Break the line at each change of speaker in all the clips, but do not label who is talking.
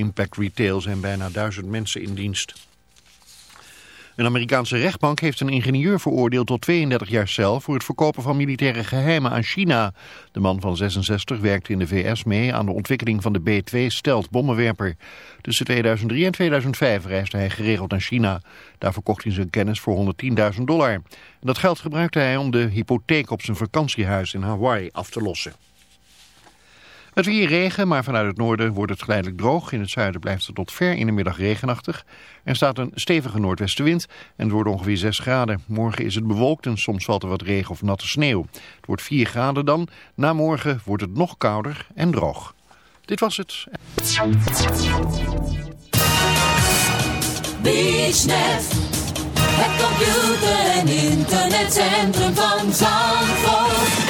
Impact Retail zijn bijna duizend mensen in dienst. Een Amerikaanse rechtbank heeft een ingenieur veroordeeld tot 32 jaar cel voor het verkopen van militaire geheimen aan China. De man van 66 werkte in de VS mee aan de ontwikkeling van de B-2 stelt bommenwerper. Tussen 2003 en 2005 reisde hij geregeld naar China. Daar verkocht hij zijn kennis voor 110.000 dollar. Dat geld gebruikte hij om de hypotheek op zijn vakantiehuis in Hawaii af te lossen. Het weer regen, maar vanuit het noorden wordt het geleidelijk droog. In het zuiden blijft het tot ver in de middag regenachtig. Er staat een stevige noordwestenwind en het wordt ongeveer 6 graden. Morgen is het bewolkt en soms valt er wat regen of natte sneeuw. Het wordt 4 graden dan. Na morgen wordt het nog kouder en droog. Dit was het.
Het computer- en internetcentrum van Zandvoort.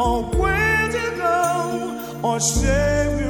Or where to go, or say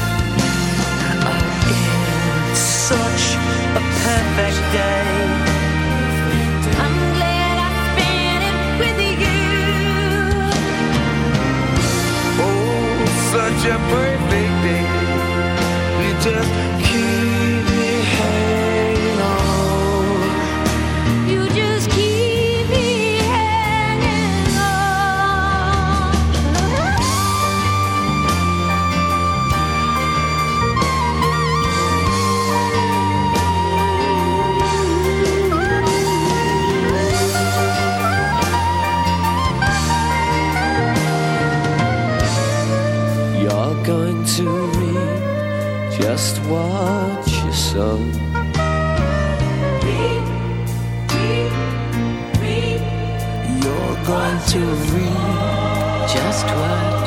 Such a perfect day.
I'm glad I spent it with you.
Oh, such a perfect day. You just
What you son. Read, read, read.
You're going to read just what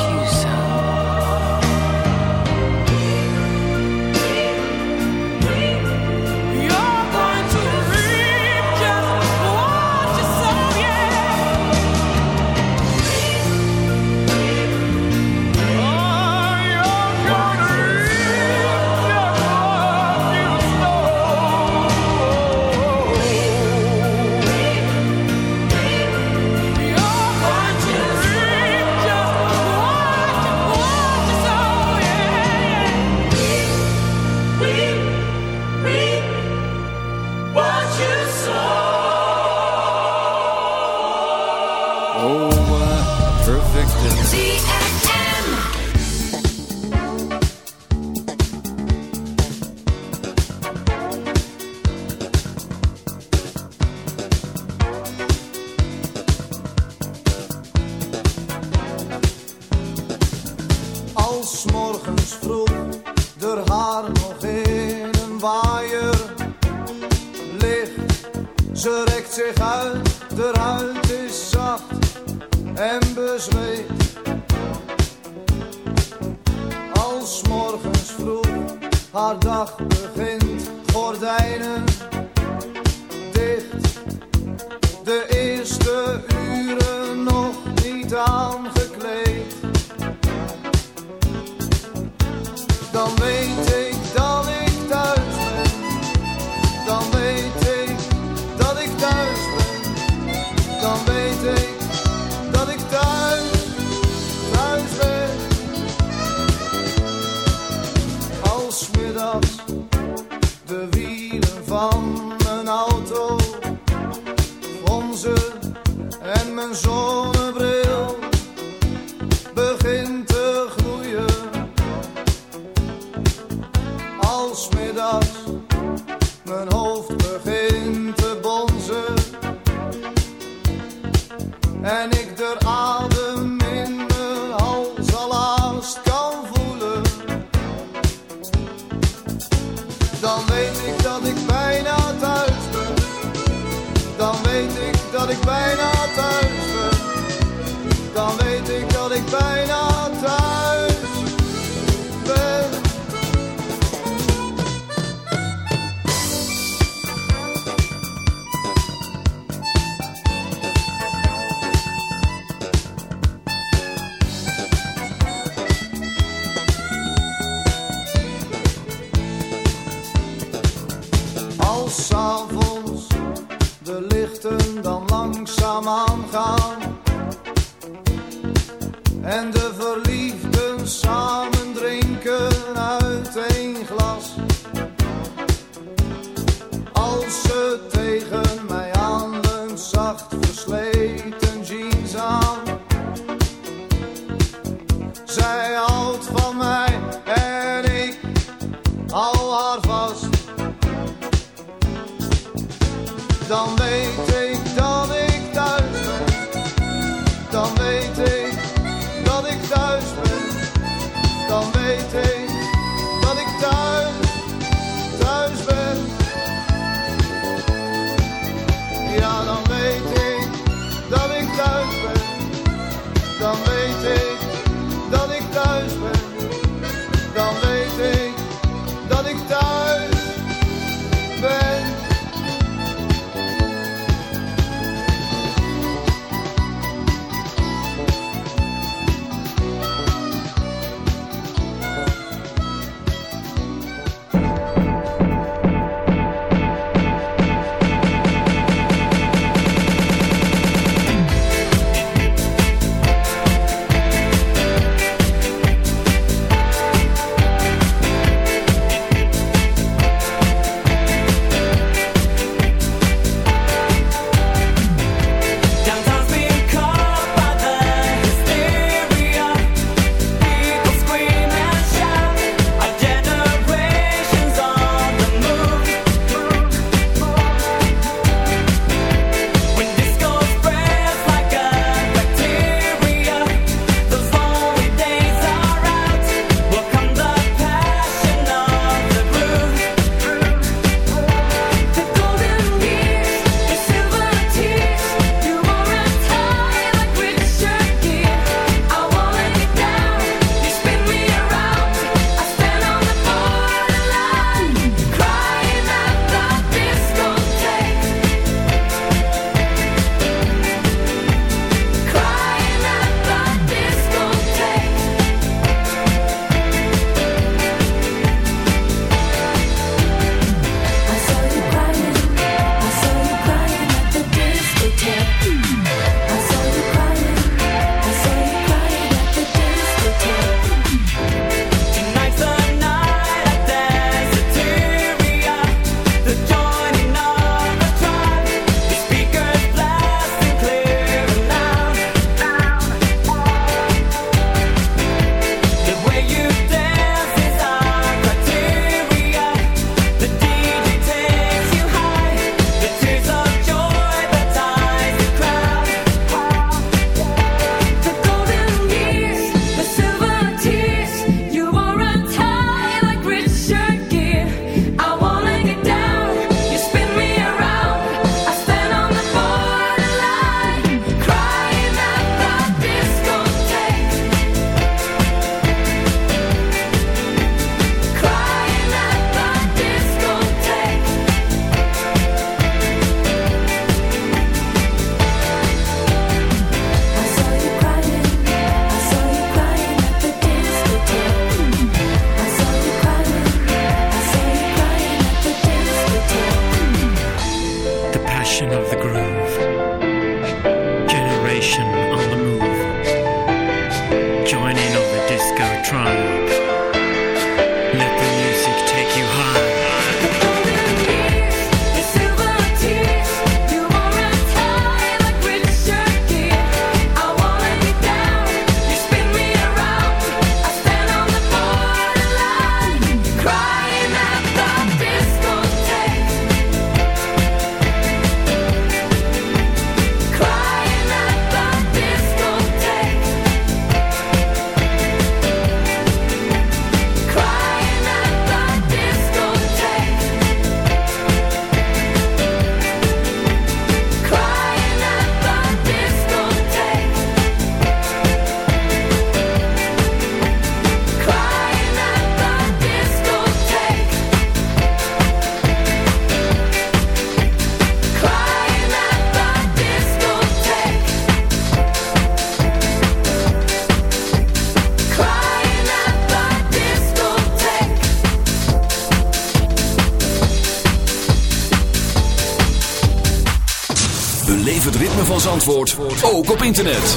Zandvoort ook op internet.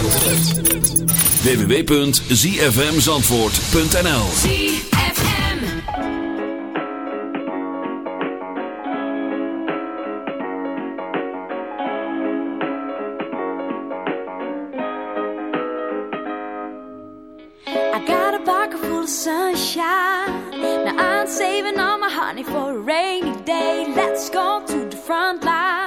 www.zfmzandvoort.nl
ZFM.
I got a pocket full of sunshine. Now I'm saving all my honey for a rainy day. Let's go to the front line.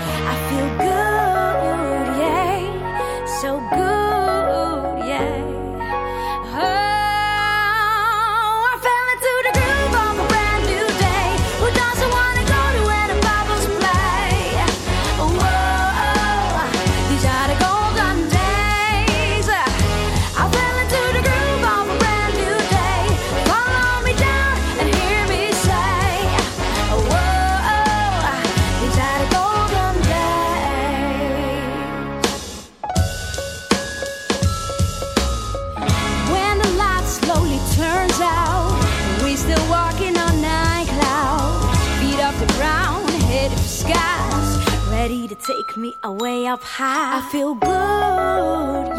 way up high. I feel good.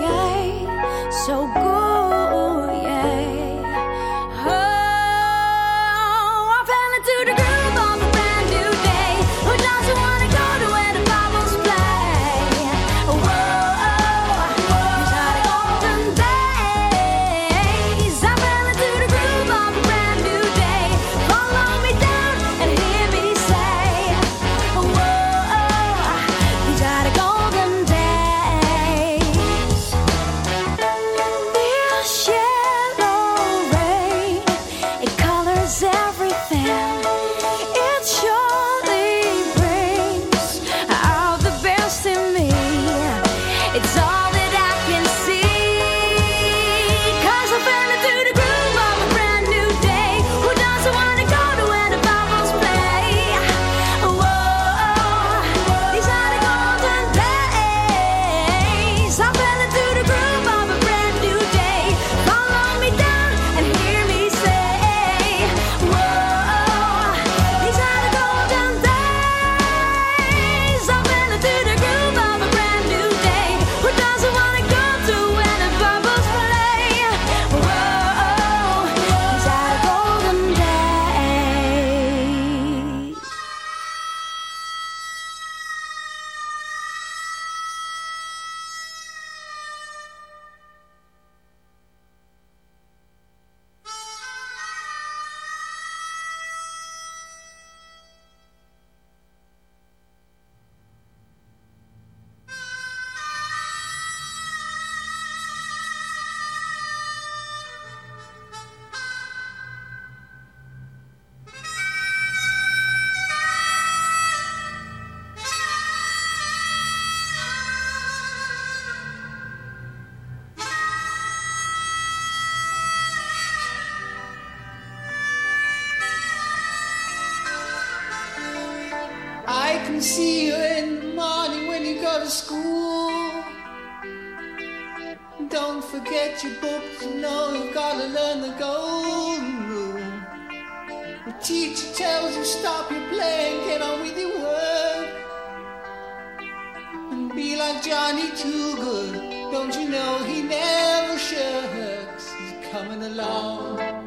be like Johnny Too Good. Don't you know he never shucks? He's coming along.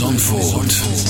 Zandvoort.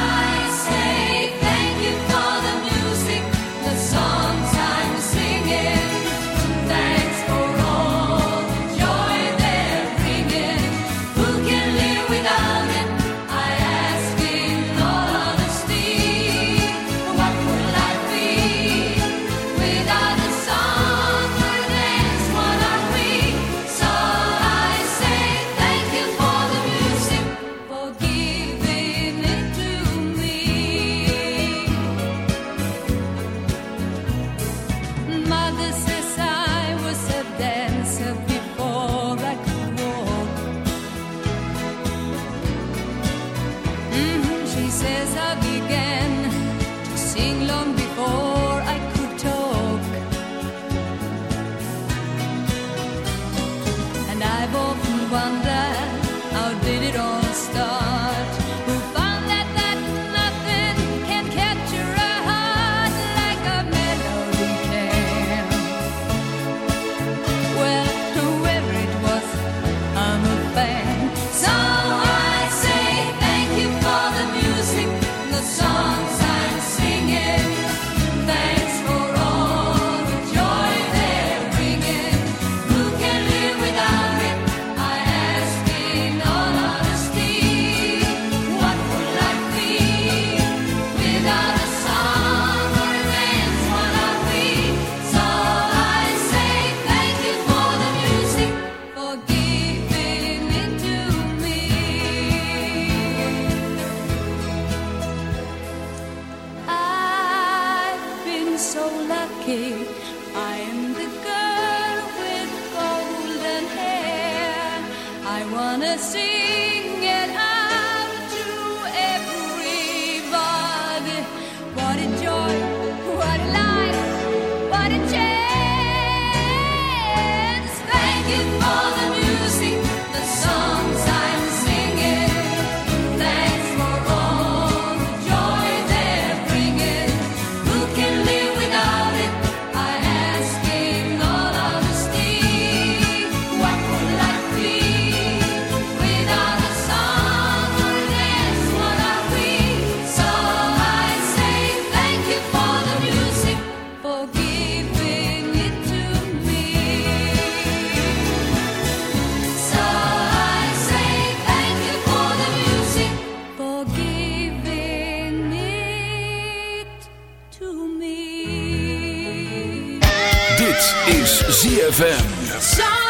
Dit is ZFM.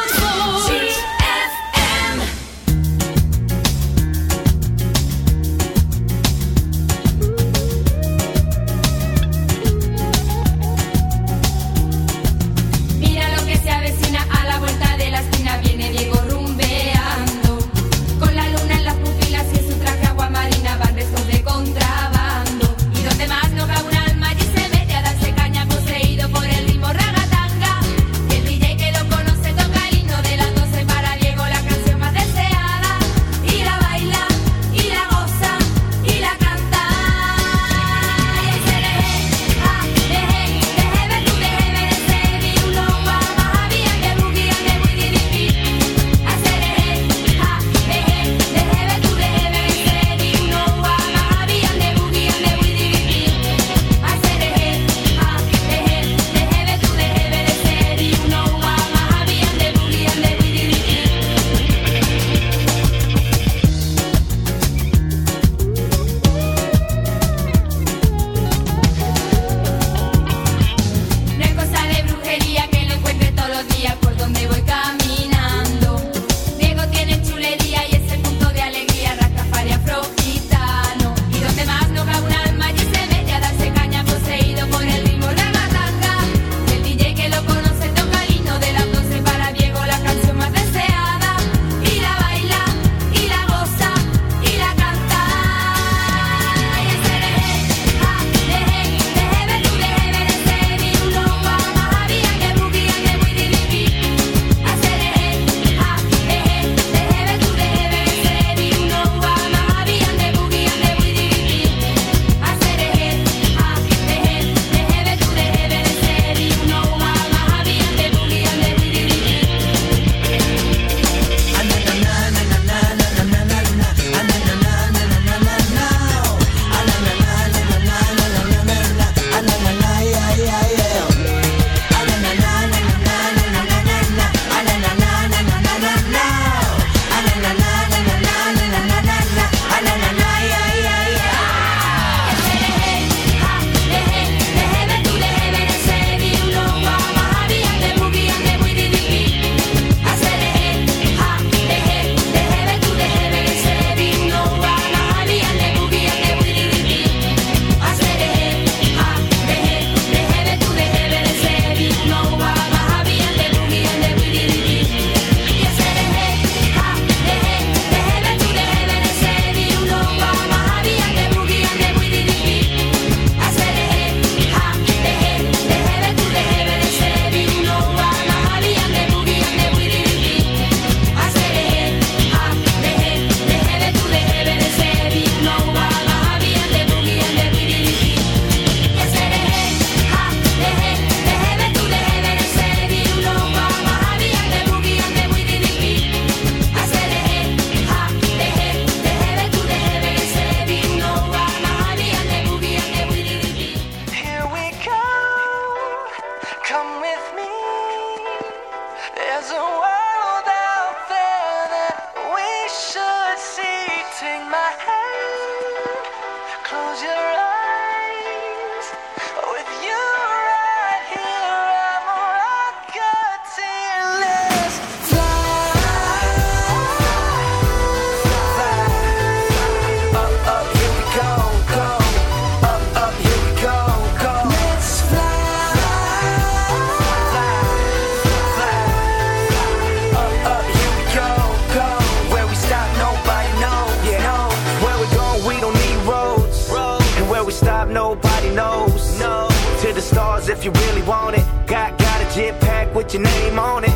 If you really want it. Got got a jet pack with your name on it.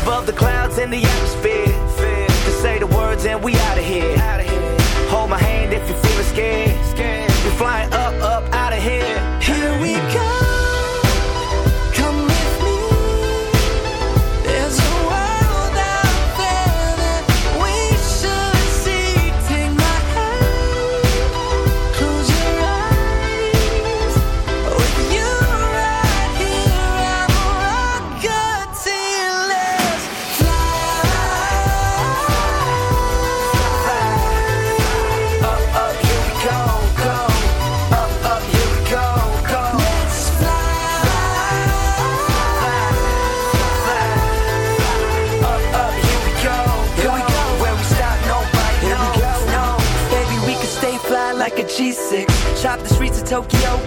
Above the clouds in the atmosphere. To say the words and we out of here. Hold my hand if you're feeling scared.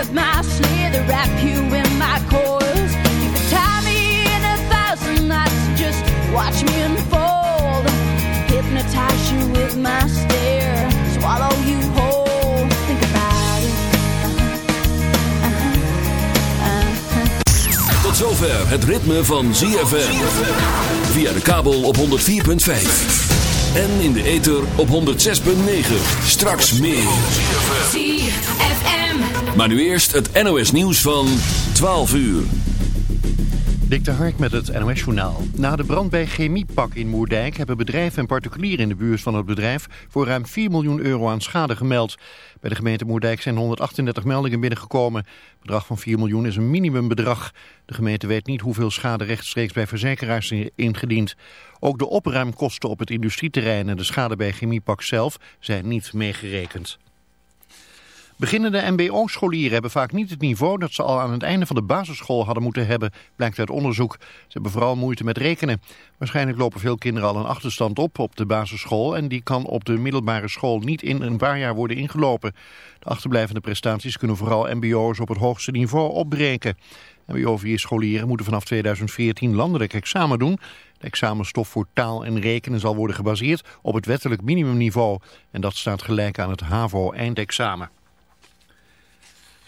With my slither, wrap you in my coils. You could tie me in a thousand knots, just watch me unfold. Hypnotize you with my stare, swallow you whole. Think about it.
Tot zover het ritme van ZFM. Via de kabel op 104.5. En in de ether op 106.9. Straks meer.
ZFM.
Maar nu eerst het NOS nieuws van 12 uur.
Dik de Hark met het NOS-journaal. Na de brand bij Chemiepak in Moerdijk hebben bedrijven en particulieren in de buurt van het bedrijf voor ruim 4 miljoen euro aan schade gemeld. Bij de gemeente Moerdijk zijn 138 meldingen binnengekomen. Bedrag van 4 miljoen is een minimumbedrag. De gemeente weet niet hoeveel schade rechtstreeks bij verzekeraars is ingediend. Ook de opruimkosten op het industrieterrein en de schade bij Chemiepak zelf zijn niet meegerekend. Beginnende mbo-scholieren hebben vaak niet het niveau dat ze al aan het einde van de basisschool hadden moeten hebben, blijkt uit onderzoek. Ze hebben vooral moeite met rekenen. Waarschijnlijk lopen veel kinderen al een achterstand op op de basisschool en die kan op de middelbare school niet in een paar jaar worden ingelopen. De achterblijvende prestaties kunnen vooral mbo'ers op het hoogste niveau opbreken. MBO-scholieren moeten vanaf 2014 landelijk examen doen. De examenstof voor taal en rekenen zal worden gebaseerd op het wettelijk minimumniveau. En dat staat gelijk aan het HAVO-eindexamen.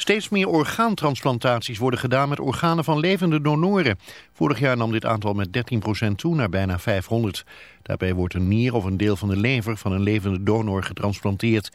Steeds meer orgaantransplantaties worden gedaan met organen van levende donoren. Vorig jaar nam dit aantal met 13% toe naar bijna 500. Daarbij wordt een nier of een deel van de lever van een levende donor getransplanteerd.